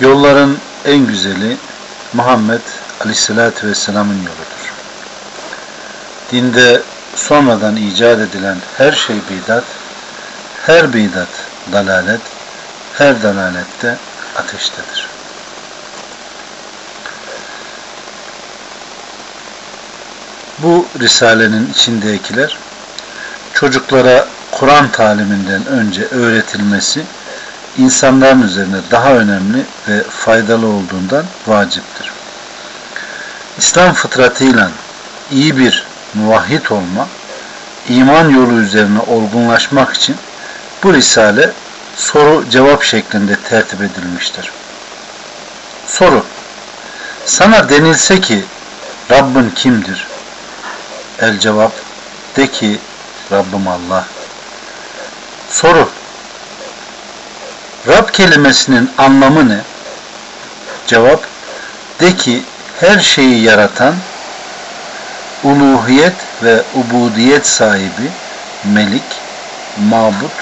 Yolların en güzeli Muhammed Aleyhisselatü Vesselam'ın yoludur. Dinde sonradan icat edilen her şey bidat, her bidat dalalet, her dalalette ateştedir. Bu risalenin içindekiler çocuklara Kur'an taliminden önce öğretilmesi insanların üzerine daha önemli ve faydalı olduğundan vaciptir. İslam fıtratıyla iyi bir muvahhid olma, iman yolu üzerine olgunlaşmak için bu risale soru cevap şeklinde tertip edilmiştir. Soru Sana denilse ki Rabbin kimdir? El cevap De ki Rabbim Allah. Soru Rab kelimesinin anlamı ne? Cevap, de ki her şeyi yaratan, uluhiyet ve ubudiyet sahibi, melik, mabut,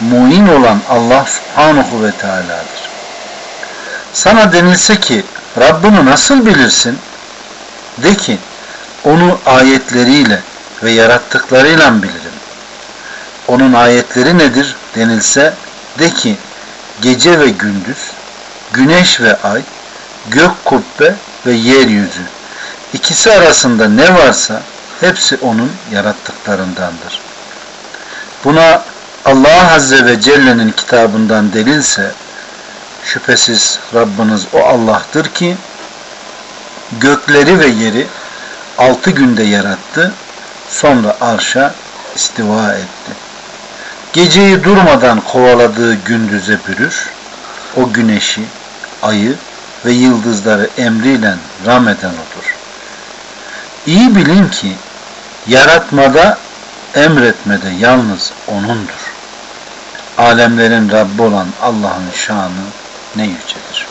muin olan Allah subhanahu ve teala'dır. Sana denilse ki Rabbini nasıl bilirsin? De ki onu ayetleriyle ve yarattıklarıyla bilirim. Onun ayetleri nedir denilse de ki gece ve gündüz, güneş ve ay, gök kubbe ve yeryüzü. İkisi arasında ne varsa hepsi onun yarattıklarındandır. Buna Allah Azze ve Celle'nin kitabından delilse şüphesiz Rabbiniz o Allah'tır ki gökleri ve yeri altı günde yarattı sonra arşa istiva etti. Geceyi durmadan kovaladığı gündüze pürür, o güneşi, ayı ve yıldızları emriyle rahmeden olur. İyi bilin ki yaratmada, emretmede yalnız O'nundur. Alemlerin Rabbi olan Allah'ın şanı ne yücedir.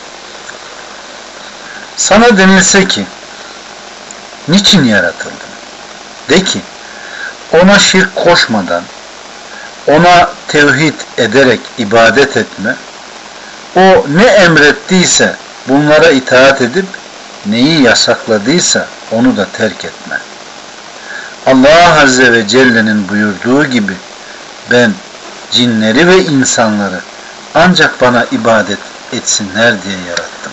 Sana denilse ki, niçin yaratıldın? De ki, ona şirk koşmadan, ona tevhid ederek ibadet etme, o ne emrettiyse bunlara itaat edip neyi yasakladıysa onu da terk etme. Allah Azze ve Celle'nin buyurduğu gibi ben cinleri ve insanları ancak bana ibadet etsinler diye yarattım.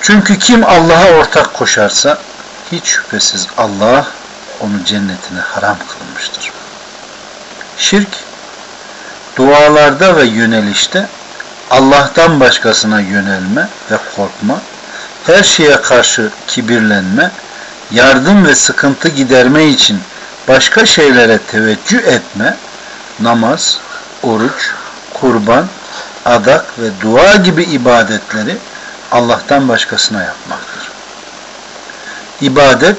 Çünkü kim Allah'a ortak koşarsa hiç şüphesiz Allah onu cennetine haram kılar. Şirk dualarda ve yönelişte Allah'tan başkasına yönelme ve korkma, her şeye karşı kibirlenme, yardım ve sıkıntı giderme için başka şeylere teveccüh etme, namaz, oruç, kurban, adak ve dua gibi ibadetleri Allah'tan başkasına yapmaktır. İbadet,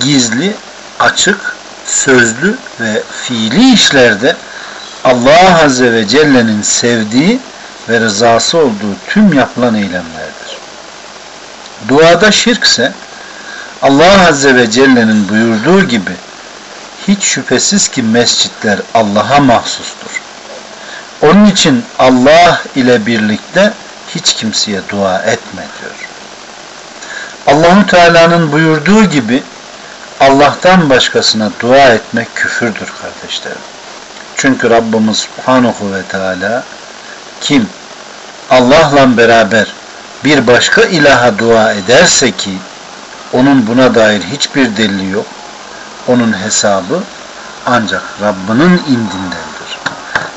gizli, açık sözlü ve fiili işlerde Allah Azze ve Celle'nin sevdiği ve rızası olduğu tüm yapılan eylemlerdir. Duada şirk ise Allah Azze ve Celle'nin buyurduğu gibi hiç şüphesiz ki mescitler Allah'a mahsustur. Onun için Allah ile birlikte hiç kimseye dua etme diyor. Allahu Teala'nın buyurduğu gibi Allah'tan başkasına dua etmek küfürdür kardeşlerim. Çünkü Rabbimiz Subhanahu ve Teala kim Allah'la beraber bir başka ilaha dua ederse ki onun buna dair hiçbir delili yok. Onun hesabı ancak Rabbinin indindendir.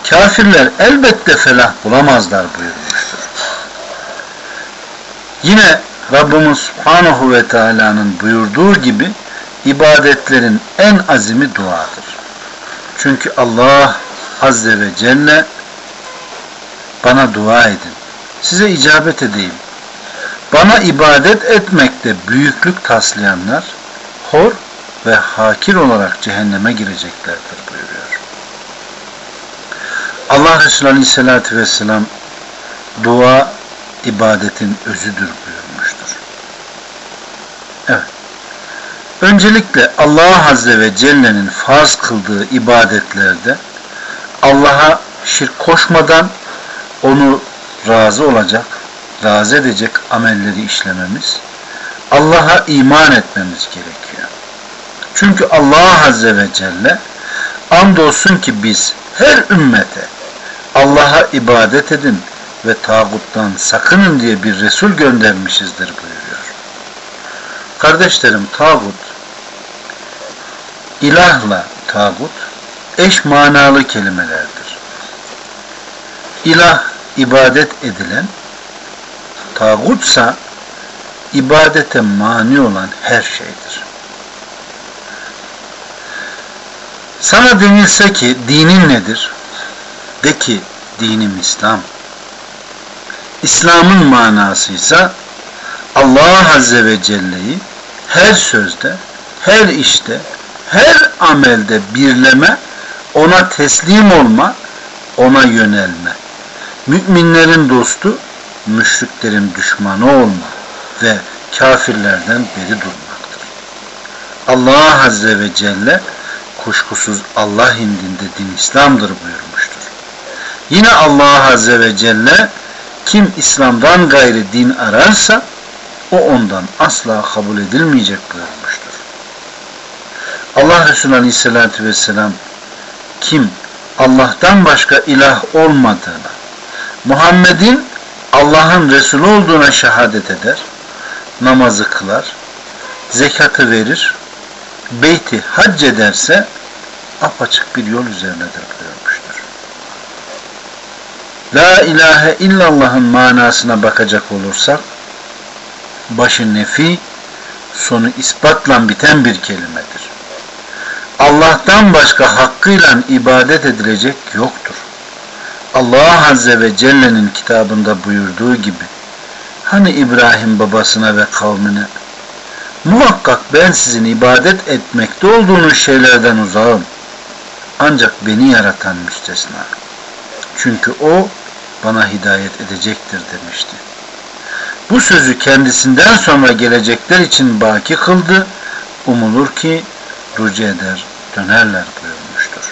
Kafirler elbette felah bulamazlar buyurmuştur. Yine Rabbimiz Subhanahu ve Teala'nın buyurduğu gibi ibadetlerin en azimi duadır. Çünkü Allah Azze ve Celle bana dua edin. Size icabet edeyim. Bana ibadet etmekte büyüklük taslayanlar hor ve hakir olarak cehenneme gireceklerdir buyuruyor. Allah Resulü Aleyhisselatü Vesselam dua ibadetin özüdür buyuruyor. Öncelikle Allah Azze ve Celle'nin farz kıldığı ibadetlerde Allah'a şirk koşmadan onu razı olacak, razı edecek amelleri işlememiz, Allah'a iman etmemiz gerekiyor. Çünkü Allah Azze ve Celle andolsun ki biz her ümmete Allah'a ibadet edin ve tağuttan sakının diye bir Resul göndermişizdir buyuruyor. Kardeşlerim tağut ilahla tağut eş manalı kelimelerdir. İlah ibadet edilen, tağutsa ibadete mani olan her şeydir. Sana denilse ki dinin nedir? De ki dinim İslam. İslam'ın manasıysa Allah Azze ve Celle'yi her sözde, her işte, her amelde birleme, ona teslim olma, ona yönelme. Müminlerin dostu, müşriklerin düşmanı olma ve kafirlerden beri durmaktır. Allah Azze ve Celle kuşkusuz Allah indinde din İslam'dır buyurmuştur. Yine Allah Azze ve Celle kim İslam'dan gayri din ararsa o ondan asla kabul edilmeyecek buyurmuştur. Allah Resulü Aleyhisselatü Vesselam kim Allah'tan başka ilah olmadığına, Muhammed'in Allah'ın Resulü olduğuna şehadet eder, namazı kılar, zekatı verir, beyti hac ederse apaçık bir yol üzerinedir buyurmuştur. La ilahe illallah'ın manasına bakacak olursak, başı nefi, sonu ispatla biten bir kelimedir. Hak'tan başka hakkıyla ibadet edilecek yoktur. Allah Azze ve Celle'nin kitabında buyurduğu gibi hani İbrahim babasına ve kavmine muhakkak ben sizin ibadet etmekte olduğunuz şeylerden uzağım ancak beni yaratan müstesna çünkü o bana hidayet edecektir demişti. Bu sözü kendisinden sonra gelecekler için baki kıldı umulur ki rücu eder تەنها لە مشتر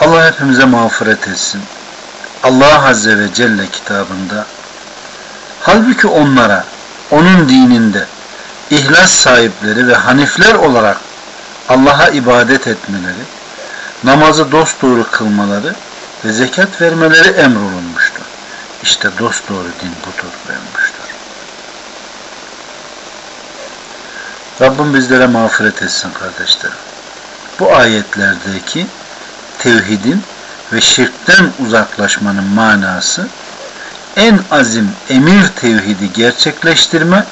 Allah hepimize mağfiret etsin. Allah Azze ve Celle kitabında halbuki onlara onun dininde ihlas sahipleri ve hanifler olarak Allah'a ibadet etmeleri, namazı dosdoğru kılmaları ve zekat vermeleri emrolunmuştu. İşte dosdoğru din budur buyurmuş. Rabbim bizlere mağfiret etsin kardeşlerim. Bu ayetlerdeki tevhidin ve şirkten uzaklaşmanın manası en azim emir tevhidi gerçekleştirme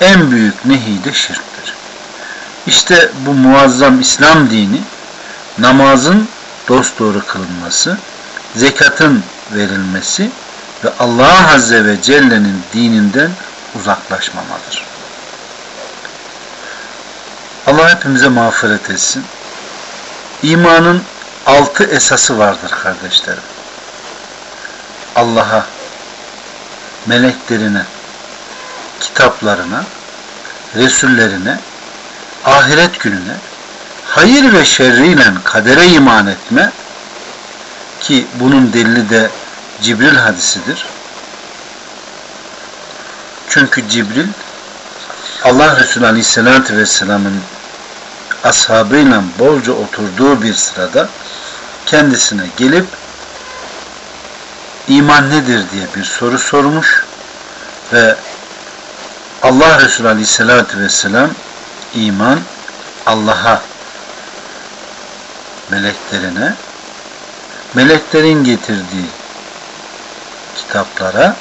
en büyük nehi şirktir. İşte bu muazzam İslam dini namazın dosdoğru kılınması, zekatın verilmesi ve Allah Azze ve Celle'nin dininden uzaklaşmamadır. Allah hepimize mağfiret etsin. İmanın altı esası vardır kardeşlerim. Allah'a, meleklerine, kitaplarına, resullerine, ahiret gününe, hayır ve şerriyle kadere iman etme ki bunun delili de Cibril hadisidir. Çünkü Cibril Allah Resulü Aleyhisselatü Vesselam'ın ashabıyla bolca oturduğu bir sırada kendisine gelip iman nedir diye bir soru sormuş ve Allah Resulü Aleyhisselatü Vesselam iman Allah'a meleklerine meleklerin getirdiği kitaplara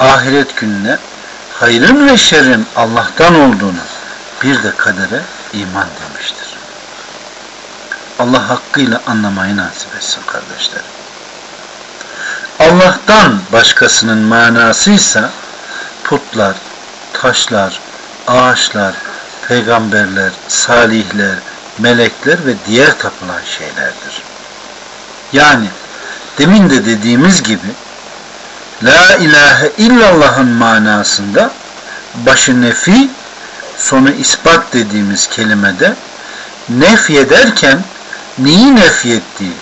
ahiret gününe hayrın ve şerrin Allah'tan olduğunu bir de kadere iman demiştir. Allah hakkıyla anlamayı nasip etsin kardeşlerim. Allah'tan başkasının manasıysa putlar, taşlar, ağaçlar, peygamberler, salihler, melekler ve diğer tapılan şeylerdir. Yani demin de dediğimiz gibi La ilahe illallah'ın manasında başı nefi sonra ispat dediğimiz kelimede nefy ederken neyi nefy ettiği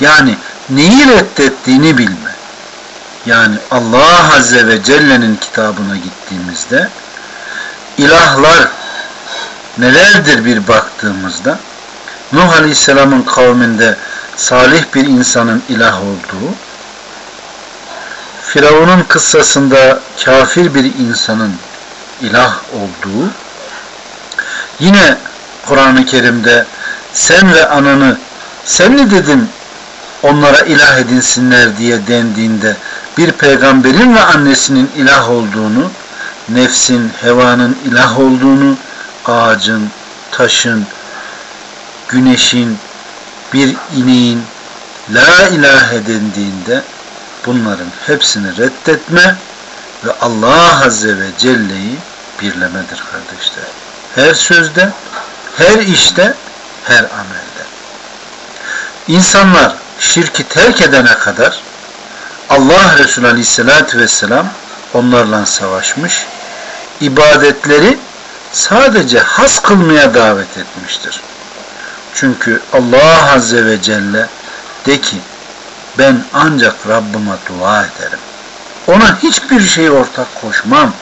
yani neyi reddettiğini bilme. Yani Allah Azze ve Celle'nin kitabına gittiğimizde ilahlar nelerdir bir baktığımızda Nuh Aleyhisselam'ın kavminde salih bir insanın ilah olduğu Firavun'un kıssasında kafir bir insanın ilah olduğu yine Kur'an-ı Kerim'de sen ve ananı sen ne dedin onlara ilah edinsinler diye dendiğinde bir peygamberin ve annesinin ilah olduğunu, nefsin, hevanın ilah olduğunu, ağacın, taşın, güneşin, bir ineğin la ilahe dendiğinde bunların hepsini reddetme ve Allah Azze ve Celle'yi birlemedir kardeşler her sözde, her işte, her amelde. İnsanlar şirki terk edene kadar Allah Resulü Aleyhisselatü Vesselam onlarla savaşmış, ibadetleri sadece has kılmaya davet etmiştir. Çünkü Allah Azze ve Celle de ki ben ancak Rabbime dua ederim. Ona hiçbir şey ortak koşmam.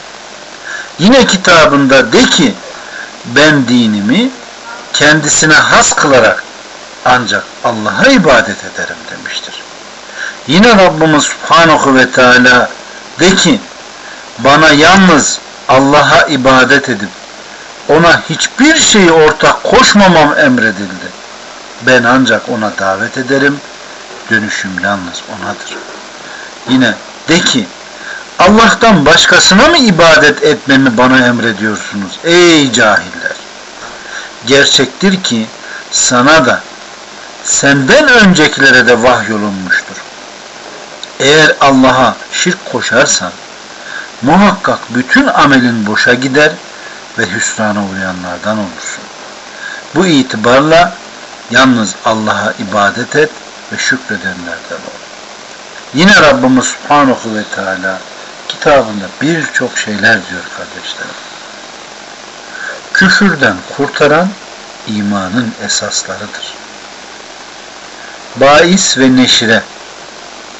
Yine kitabında de ki ben dinimi kendisine has kılarak ancak Allah'a ibadet ederim demiştir. Yine Rabbimiz Subhanahu ve Teala de ki bana yalnız Allah'a ibadet edip ona hiçbir şeyi ortak koşmamam emredildi. Ben ancak ona davet ederim. Dönüşüm yalnız onadır. Yine de ki Allah'tan başkasına mı ibadet etmemi bana emrediyorsunuz ey cahiller? Gerçektir ki sana da senden öncekilere de vahyolunmuştur. Eğer Allah'a şirk koşarsan muhakkak bütün amelin boşa gider ve hüsrana uğrayanlardan olursun. Bu itibarla yalnız Allah'a ibadet et ve şükredenlerden ol. Yine Rabbimiz Subhanahu ve Teala kitabında birçok şeyler diyor kardeşlerim. Küfürden kurtaran imanın esaslarıdır. Bais ve neşire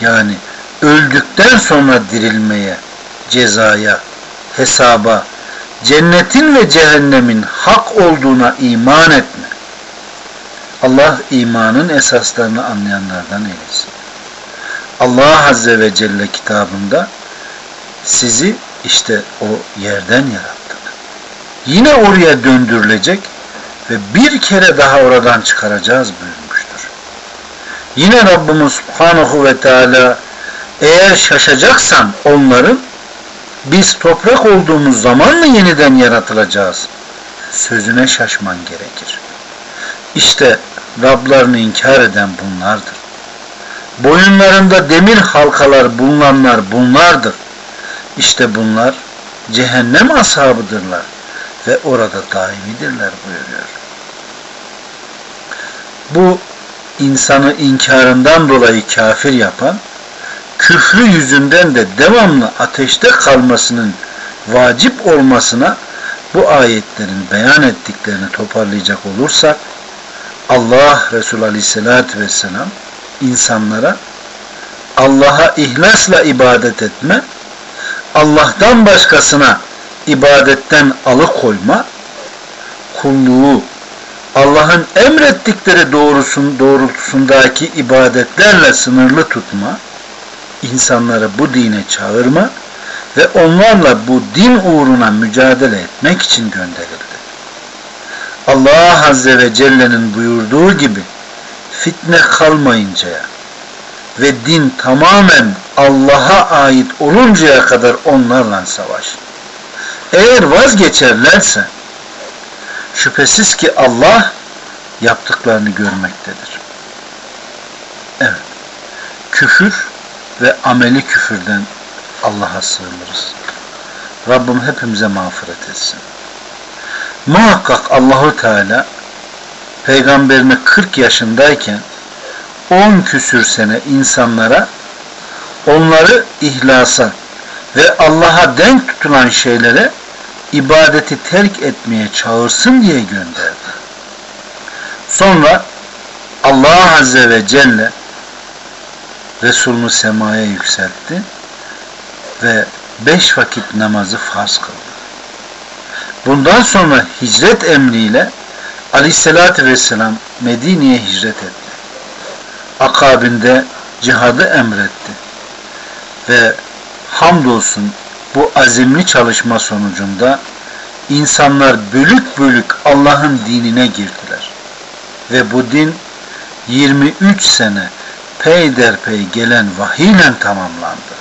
yani öldükten sonra dirilmeye, cezaya, hesaba, cennetin ve cehennemin hak olduğuna iman etme. Allah imanın esaslarını anlayanlardan eylesin. Allah Azze ve Celle kitabında sizi işte o yerden yarattık. Yine oraya döndürülecek ve bir kere daha oradan çıkaracağız buyurmuştur. Yine Rabbimiz Subhanahu ve Teala eğer şaşacaksan onların biz toprak olduğumuz zaman mı yeniden yaratılacağız? Sözüne şaşman gerekir. İşte Rablarını inkar eden bunlardır. Boyunlarında demir halkalar bulunanlar bunlardır. İşte bunlar cehennem ashabıdırlar ve orada daimidirler buyuruyor. Bu insanı inkarından dolayı kafir yapan, küfrü yüzünden de devamlı ateşte kalmasının vacip olmasına bu ayetlerin beyan ettiklerini toparlayacak olursak, Allah Resulü Aleyhisselatü Vesselam insanlara Allah'a ihlasla ibadet etme Allah'tan başkasına ibadetten alıkoyma kulluğu Allah'ın emrettikleri doğrusun doğrultusundaki ibadetlerle sınırlı tutma, insanları bu dine çağırma ve onlarla bu din uğruna mücadele etmek için gönderildi. Allah Azze ve Celle'nin buyurduğu gibi fitne kalmayıncaya, ve din tamamen Allah'a ait oluncaya kadar onlarla savaş. Eğer vazgeçerlerse şüphesiz ki Allah yaptıklarını görmektedir. Evet. Küfür ve ameli küfürden Allah'a sığınırız. Rabbim hepimize mağfiret etsin. Muhakkak Allahu Teala peygamberine 40 yaşındayken on küsür sene insanlara onları ihlasa ve Allah'a denk tutulan şeylere ibadeti terk etmeye çağırsın diye gönderdi. Sonra Allah Azze ve Celle Resulunu semaya yükseltti ve beş vakit namazı farz kıldı. Bundan sonra hicret emriyle Aleyhisselatü Vesselam Medine'ye hicret etti akabinde cihadı emretti. Ve hamdolsun bu azimli çalışma sonucunda insanlar bölük bölük Allah'ın dinine girdiler. Ve bu din 23 sene peyderpey gelen vahiyle tamamlandı.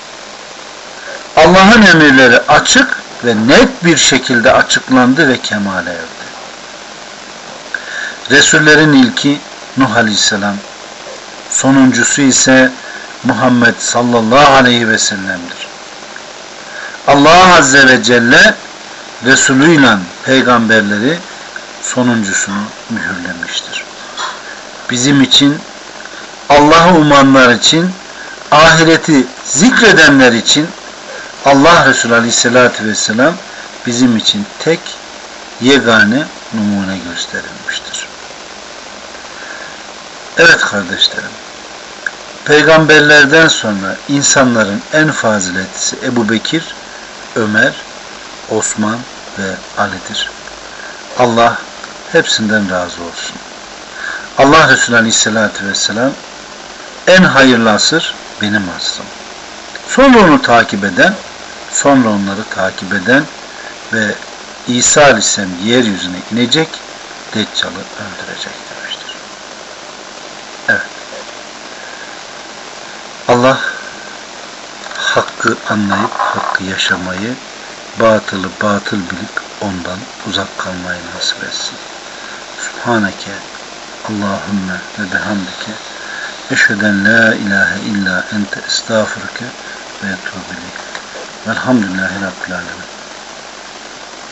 Allah'ın emirleri açık ve net bir şekilde açıklandı ve kemale erdi. Resullerin ilki Nuh Aleyhisselam sonuncusu ise Muhammed sallallahu aleyhi ve sellem'dir. Allah Azze ve Celle Resulüyle peygamberleri sonuncusunu mühürlemiştir. Bizim için, Allah'ı umanlar için, ahireti zikredenler için Allah Resulü Aleyhisselatü Vesselam bizim için tek yegane numune gösterilmiştir. Evet kardeşlerim, peygamberlerden sonra insanların en faziletlisi Ebu Bekir, Ömer, Osman ve Ali'dir. Allah hepsinden razı olsun. Allah Resulü Aleyhisselatü Vesselam en hayırlı asır benim asrım. Sonra onu takip eden, sonra onları takip eden ve İsa Aleyhisselam yeryüzüne inecek, Deccal'ı öldürecek. Allah hakkı anlayıp hakkı yaşamayı, batılı batıl bilip ondan uzak kalmayı nasip etsin. Subhaneke Allahümme ve behamdike eşheden la ilahe illa ente estağfurke ve etubile. Velhamdülillahi Rabbil Alemin.